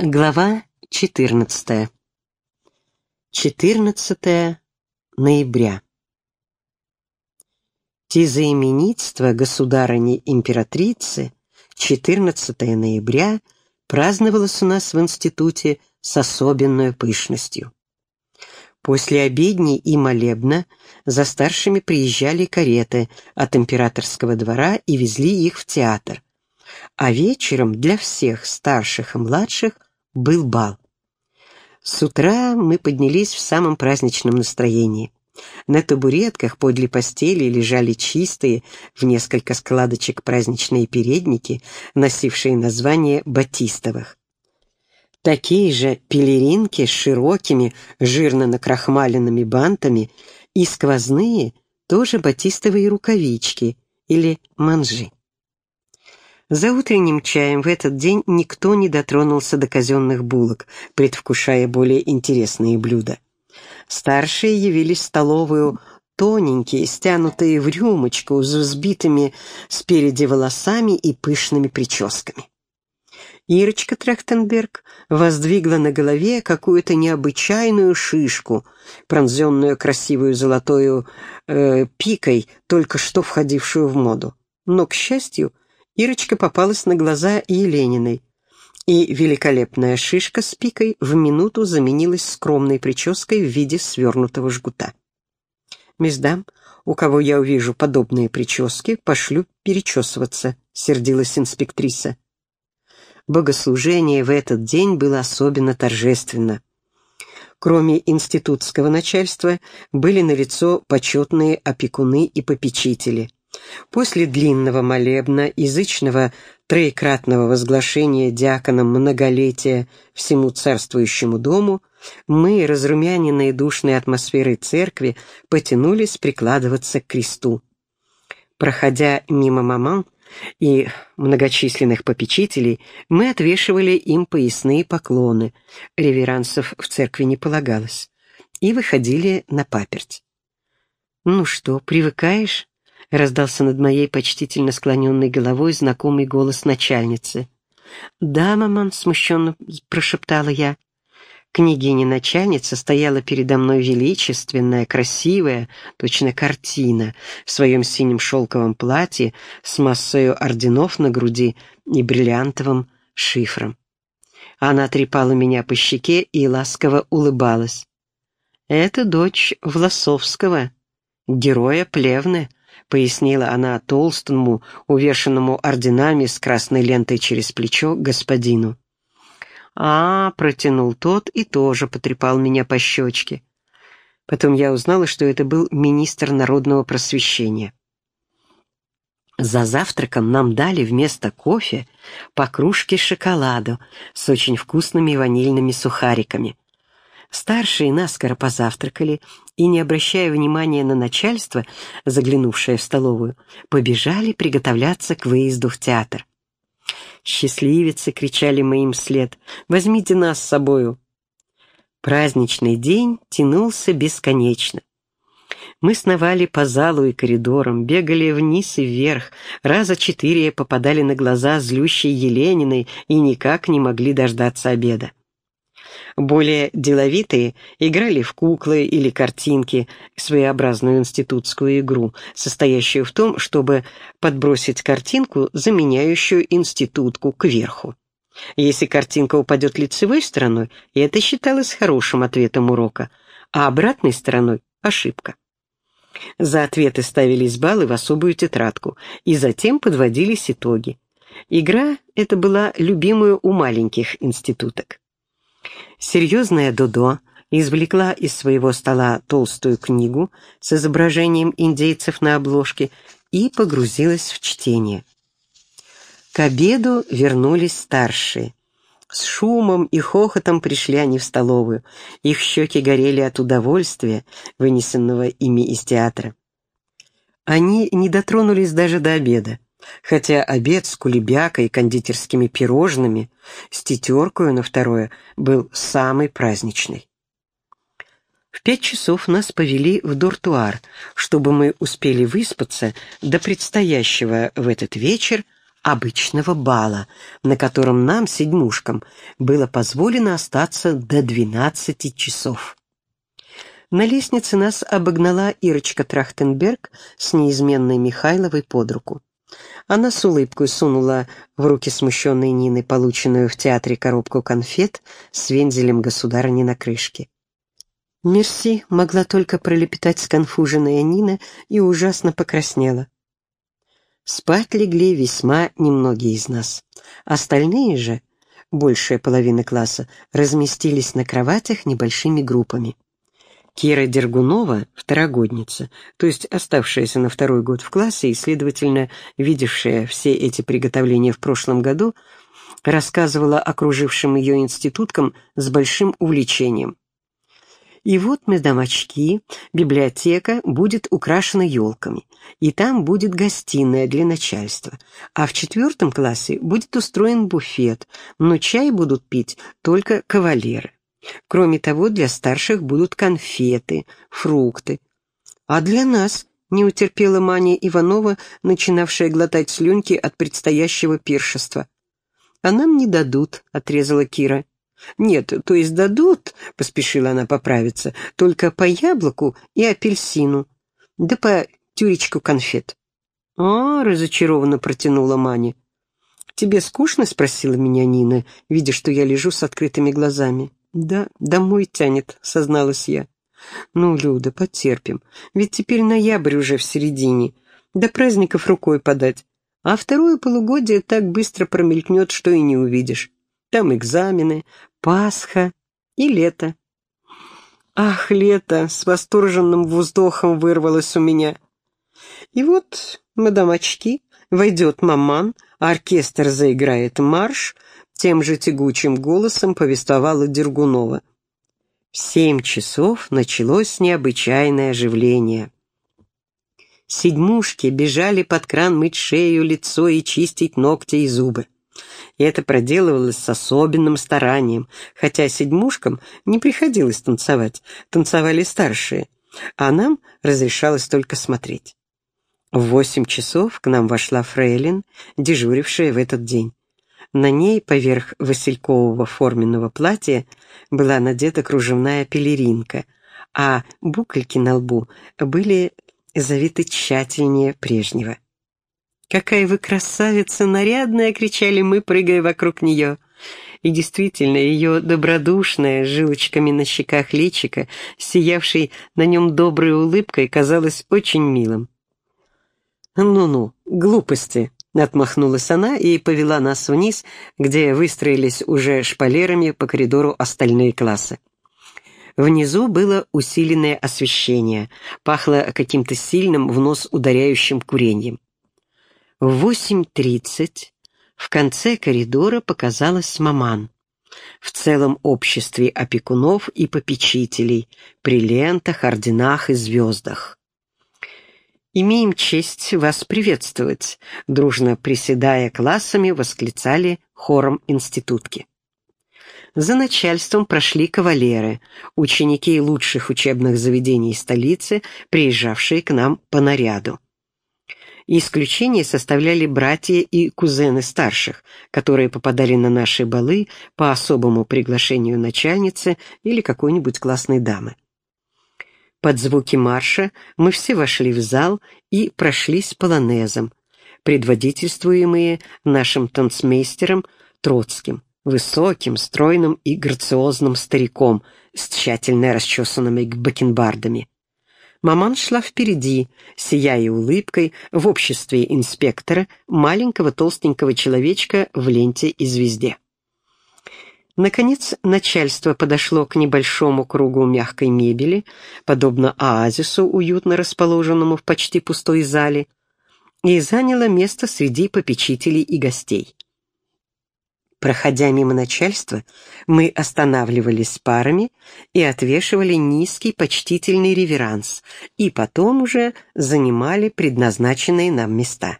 Глава 14. 14 ноября. Тизаименитство государыни-императрицы 14 ноября праздновалось у нас в институте с особенной пышностью. После обедни и молебна за старшими приезжали кареты от императорского двора и везли их в театр, а вечером для всех старших и младших был бал. С утра мы поднялись в самом праздничном настроении. На табуретках подле постели лежали чистые, в несколько складочек праздничные передники, носившие название батистовых. Такие же пелеринки с широкими, жирно накрахмаленными бантами и сквозные, тоже батистовые рукавички или манжи. За утренним чаем в этот день никто не дотронулся до казенных булок, предвкушая более интересные блюда. Старшие явились в столовую тоненькие, стянутые в рюмочку, с взбитыми спереди волосами и пышными прическами. Ирочка Трехтенберг воздвигла на голове какую-то необычайную шишку, пронзенную красивую золотою э, пикой, только что входившую в моду. Но, к счастью, Ирочка попалась на глаза Елениной, и великолепная шишка с пикой в минуту заменилась скромной прической в виде свернутого жгута. «Мездам, у кого я увижу подобные прически, пошлю перечесываться», — сердилась инспектриса. Богослужение в этот день было особенно торжественно. Кроме институтского начальства, были налицо почетные опекуны и попечители — После длинного молебна, язычного троекратного возглашения диаконом многолетия всему царствующему дому, мы, разрумяненные душной атмосферой церкви, потянулись прикладываться к кресту. Проходя мимо маман и многочисленных попечителей, мы отвешивали им поясные поклоны, реверансов в церкви не полагалось, и выходили на паперть. «Ну что, привыкаешь?» — раздался над моей почтительно склоненной головой знакомый голос начальницы. «Да, маман», — смущенно прошептала я. Княгиня-начальница стояла передо мной величественная, красивая, точно картина, в своем синем шелковом платье с массою орденов на груди и бриллиантовым шифром. Она трепала меня по щеке и ласково улыбалась. «Это дочь Власовского, героя Плевны», — пояснила она толстому, увешанному орденами с красной лентой через плечо, господину. «А, — протянул тот и тоже потрепал меня по щечке. Потом я узнала, что это был министр народного просвещения. За завтраком нам дали вместо кофе по кружке шоколаду с очень вкусными ванильными сухариками. Старшие наскоро позавтракали и, не обращая внимания на начальство, заглянувшее в столовую, побежали приготовляться к выезду в театр. «Счастливицы!» — кричали мы им вслед. «Возьмите нас с собою!» Праздничный день тянулся бесконечно. Мы сновали по залу и коридорам, бегали вниз и вверх, раза четыре попадали на глаза злющей Елениной и никак не могли дождаться обеда. Более деловитые играли в куклы или картинки, своеобразную институтскую игру, состоящую в том, чтобы подбросить картинку, заменяющую институтку, кверху. Если картинка упадет лицевой стороной, это считалось хорошим ответом урока, а обратной стороной — ошибка. За ответы ставились баллы в особую тетрадку, и затем подводились итоги. Игра эта была любимую у маленьких институток. Серьезная Додо извлекла из своего стола толстую книгу с изображением индейцев на обложке и погрузилась в чтение. К обеду вернулись старшие. С шумом и хохотом пришли они в столовую. Их щеки горели от удовольствия, вынесенного ими из театра. Они не дотронулись даже до обеда хотя обед с кулебякой и кондитерскими пирожными с тетеркою на второе был самый праздничный. В пять часов нас повели в дортуар, чтобы мы успели выспаться до предстоящего в этот вечер обычного бала, на котором нам, седьмушкам, было позволено остаться до двенадцати часов. На лестнице нас обогнала Ирочка Трахтенберг с неизменной Михайловой под руку. Она с улыбкой сунула в руки смущенной Нины полученную в театре коробку конфет с вензелем государыни на крышке. «Мерси» могла только пролепетать сконфуженная Нина и ужасно покраснела. Спать легли весьма немногие из нас. Остальные же, большая половина класса, разместились на кроватях небольшими группами. Кира Дергунова, второгодница, то есть оставшаяся на второй год в классе и, следовательно, видевшая все эти приготовления в прошлом году, рассказывала окружившим ее институткам с большим увлечением. И вот, медомочки, библиотека будет украшена елками, и там будет гостиная для начальства, а в четвертом классе будет устроен буфет, но чай будут пить только кавалеры. Кроме того, для старших будут конфеты, фрукты. А для нас не утерпела Маня Иванова, начинавшая глотать слюнки от предстоящего пиршества. «А нам не дадут», — отрезала Кира. «Нет, то есть дадут», — поспешила она поправиться, «только по яблоку и апельсину, да по тюречку конфет». «А, — разочарованно протянула Маня. «Тебе скучно?» — спросила меня Нина, видя, что я лежу с открытыми глазами. «Да, домой тянет», — созналась я. «Ну, Люда, потерпим, ведь теперь ноябрь уже в середине, до праздников рукой подать, а второе полугодие так быстро промелькнет, что и не увидишь. Там экзамены, Пасха и лето». «Ах, лето!» — с восторженным вздохом вырвалось у меня. И вот, мадам очки, войдет маман, оркестр заиграет марш — тем же тягучим голосом повествовала Дергунова. В семь часов началось необычайное оживление. Седьмушки бежали под кран мыть шею, лицо и чистить ногти и зубы. И это проделывалось с особенным старанием, хотя седьмушкам не приходилось танцевать, танцевали старшие, а нам разрешалось только смотреть. В восемь часов к нам вошла фрейлин, дежурившая в этот день. На ней, поверх василькового форменного платья, была надета кружевная пелеринка, а букольки на лбу были завиты тщательнее прежнего. «Какая вы красавица нарядная!» — кричали мы, прыгая вокруг нее. И действительно, ее добродушная, жилочками на щеках личика, сиявшей на нем доброй улыбкой, казалось очень милым. «Ну-ну, глупости!» Отмахнулась она и повела нас вниз, где выстроились уже шпалерами по коридору остальные классы. Внизу было усиленное освещение, пахло каким-то сильным в нос ударяющим курением. В 8.30 в конце коридора показалась маман. В целом обществе опекунов и попечителей, при лентах, орденах и звездах. «Имеем честь вас приветствовать», — дружно приседая классами, восклицали хором институтки. За начальством прошли кавалеры, ученики лучших учебных заведений столицы, приезжавшие к нам по наряду. Исключение составляли братья и кузены старших, которые попадали на наши балы по особому приглашению начальницы или какой-нибудь классной дамы. Под звуки марша мы все вошли в зал и прошлись полонезом, предводительствуемые нашим танцмейстером Троцким, высоким, стройным и грациозным стариком с тщательно расчесанными бакенбардами. Маман шла впереди, сияя улыбкой, в обществе инспектора, маленького толстенького человечка в ленте и звезде. Наконец, начальство подошло к небольшому кругу мягкой мебели, подобно оазису, уютно расположенному в почти пустой зале, и заняло место среди попечителей и гостей. Проходя мимо начальства, мы останавливались парами и отвешивали низкий почтительный реверанс, и потом уже занимали предназначенные нам места.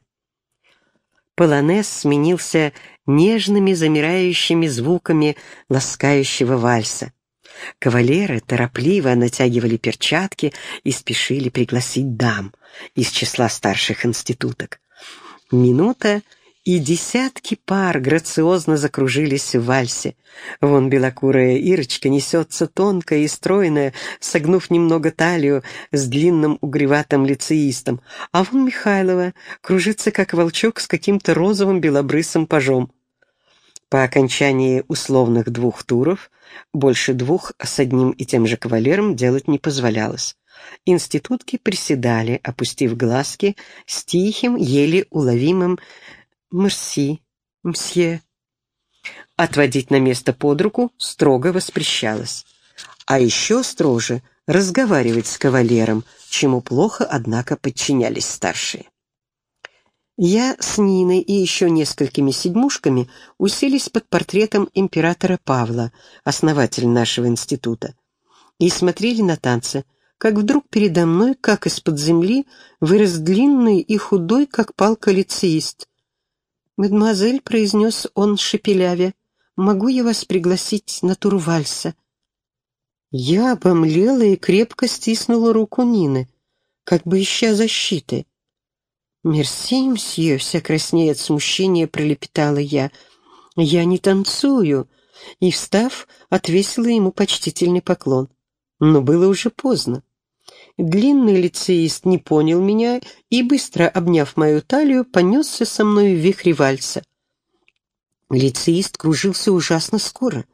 Полонез сменился нежными замирающими звуками ласкающего вальса. Кавалеры торопливо натягивали перчатки и спешили пригласить дам из числа старших институток. Минута, и десятки пар грациозно закружились в вальсе. Вон белокурая Ирочка несется тонкая и стройная, согнув немного талию с длинным угреватым лицеистом, а вон Михайлова кружится, как волчок, с каким-то розовым белобрысым пажом. По окончании условных двух туров больше двух с одним и тем же кавалером делать не позволялось. Институтки приседали, опустив глазки, с тихим, еле уловимым «Мерси, мсье». Отводить на место под руку строго воспрещалось. А еще строже разговаривать с кавалером, чему плохо, однако, подчинялись старшие. Я с Ниной и еще несколькими седьмушками уселись под портретом императора Павла, основателя нашего института, и смотрели на танцы, как вдруг передо мной, как из-под земли, вырос длинный и худой, как палка лицеист. «Мадемуазель», — произнес он шепеляве, — «могу я вас пригласить на тур вальса?» Я обомлела и крепко стиснула руку Нины, как бы ища защиты. «Мерси, мсье», — вся краснея от смущения пролепетала я, — «я не танцую», и, встав, отвесила ему почтительный поклон. Но было уже поздно. Длинный лицеист не понял меня и, быстро обняв мою талию, понесся со мной в вихре вальса. Лицеист кружился ужасно скоро.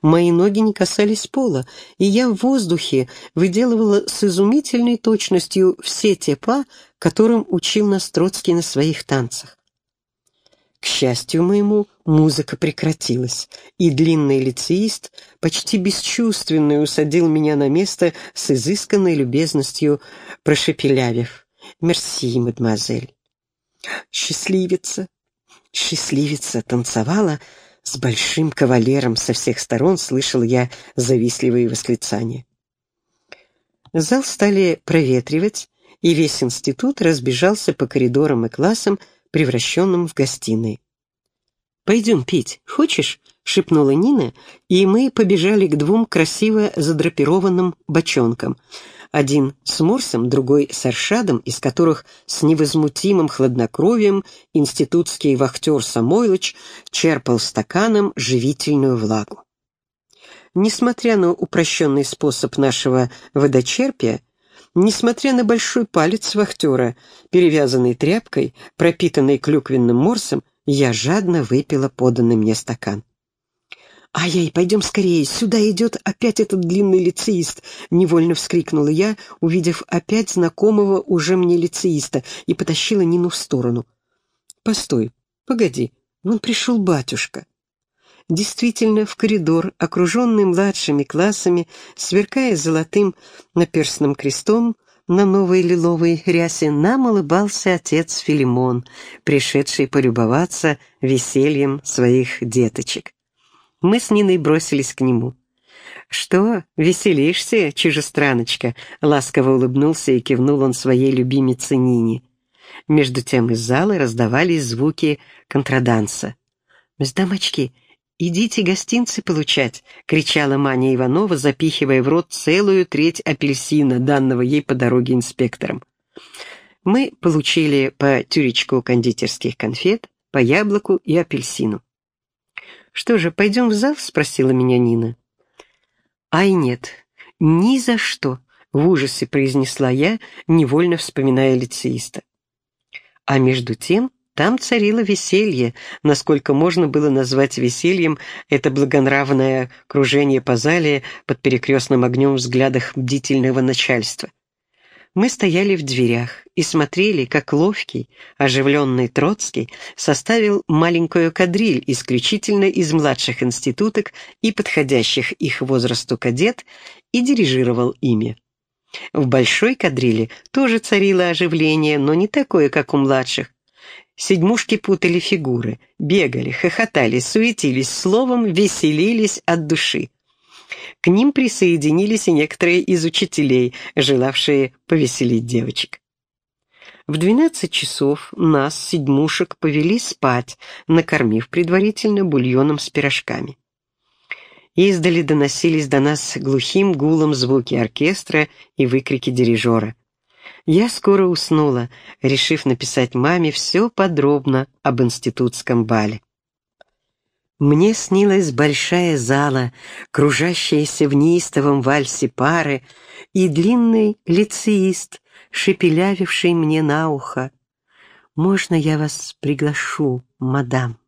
Мои ноги не касались пола, и я в воздухе выделывала с изумительной точностью все те па, которым учил нас Троцкий на своих танцах. К счастью моему, музыка прекратилась, и длинный лицеист почти бесчувственно усадил меня на место с изысканной любезностью, прошепелявив. «Мерси, мадемуазель». Счастливица, счастливица танцевала с большим кавалером со всех сторон, слышал я завистливые восклицания. Зал стали проветривать, и весь институт разбежался по коридорам и классам, превращенным в гостиные. «Пойдем пить, хочешь?» — шепнула Нина, и мы побежали к двум красиво задрапированным бочонкам. Один с Морсом, другой с Аршадом, из которых с невозмутимым хладнокровием институтский вахтер Самойлыч черпал стаканом живительную влагу. Несмотря на упрощенный способ нашего водочерпия, Несмотря на большой палец вахтера, перевязанный тряпкой, пропитанный клюквенным морсом, я жадно выпила поданный мне стакан. «Ай-яй, пойдем скорее, сюда идет опять этот длинный лицеист!» — невольно вскрикнула я, увидев опять знакомого уже мне лицеиста, и потащила Нину в сторону. «Постой, погоди, вон пришел батюшка». Действительно, в коридор, окруженный младшими классами, сверкая золотым наперстным крестом, на новой лиловой рясе нам улыбался отец Филимон, пришедший полюбоваться весельем своих деточек. Мы с Ниной бросились к нему. «Что, веселишься, чужестраночка?» — ласково улыбнулся и кивнул он своей любимице Нине. Между тем из зала раздавались звуки контраданса. «Дамочки, «Идите гостинцы получать!» — кричала Маня Иванова, запихивая в рот целую треть апельсина, данного ей по дороге инспектором. Мы получили по тюречку кондитерских конфет, по яблоку и апельсину. «Что же, пойдем в зал?» — спросила меня Нина. «Ай, нет, ни за что!» — в ужасе произнесла я, невольно вспоминая лицеиста. А между тем там царило веселье, насколько можно было назвать весельем это благонравное кружение по зале под перекрестным огнем взглядах бдительного начальства. Мы стояли в дверях и смотрели, как ловкий, оживленный Троцкий составил маленькую кадриль исключительно из младших институток и подходящих их возрасту кадет и дирижировал ими. В большой кадриле тоже царило оживление, но не такое, как у младших, Седьмушки путали фигуры, бегали, хохотали, суетились, словом, веселились от души. К ним присоединились и некоторые из учителей, желавшие повеселить девочек. В двенадцать часов нас, седьмушек, повели спать, накормив предварительно бульоном с пирожками. Издали доносились до нас глухим гулом звуки оркестра и выкрики дирижера. Я скоро уснула, решив написать маме все подробно об институтском бале. Мне снилась большая зала, кружащаяся в неистовом вальсе пары, и длинный лицеист, шепелявивший мне на ухо. «Можно я вас приглашу, мадам?»